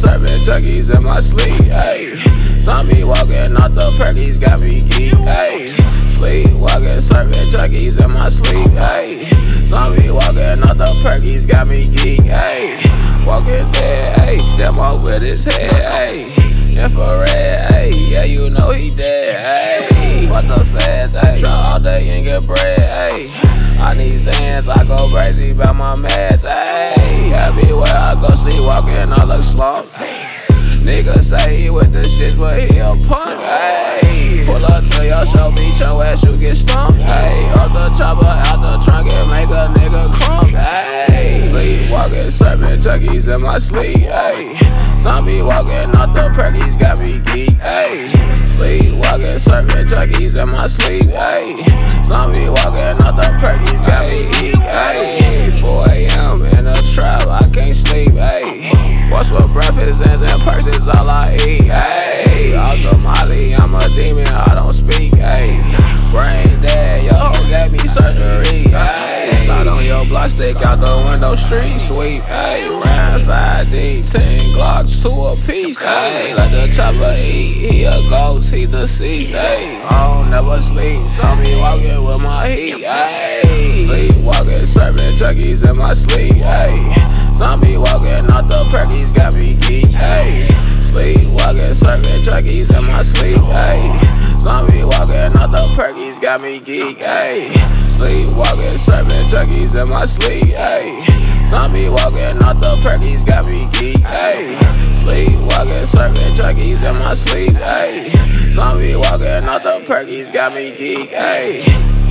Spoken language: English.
serving junkies in my sleep. Hey, zombie walking out the perkies got me geek. Hey, sleep walking, serving junkies in my sleep. Hey, zombie walking out the perkies got me geek. Hey, walking dead. Hey, demo with his head. Hey, infrared. Hey, yeah, you know he dead. Hey, what the fast? Hey, try all day and get bread. Hey, I need sands. I go crazy about my meds. Hey, everywhere I go, sleepwalking, I look slumped. Nigga say he with the shit, but he a punk. Hey, pull up to your show, beat your ass, you get stumped. Hey, up the chopper, out the trunk, and make a nigga crump. Hey, sleepwalking, serving junkies in my sleep. Hey, zombie walking out the perkies got me geek. Hey, sleepwalking, serving junkies in my sleep. Hey, zombie walking out the perkies got me geek. Hey, breakfast and is all I eat. Off the molly, I'm a demon, I don't speak. Hey, brain dead, yo gave me surgery. Hey, slide on your block, stick out the window, street sweep. Hey, round 5D, 10 Glocks, two a piece. Hey, let the chopper eat, he a ghost, he deceased. Hey, I don't never sleep, saw me walking with my heat. Hey, sleep walking, serving junkies in my sleep. Hey, zombie walking me geek. Hey, sleep walking, serving junkies in my sleep. Hey, zombie walking out the perkies got me geek. Hey, sleep walking, serving junkies in my sleep. Hey, zombie walking out the perkies got me geek. Hey, sleep walking, serving junkies in my sleep. Hey, zombie walking out the perkies got me geek. Hey.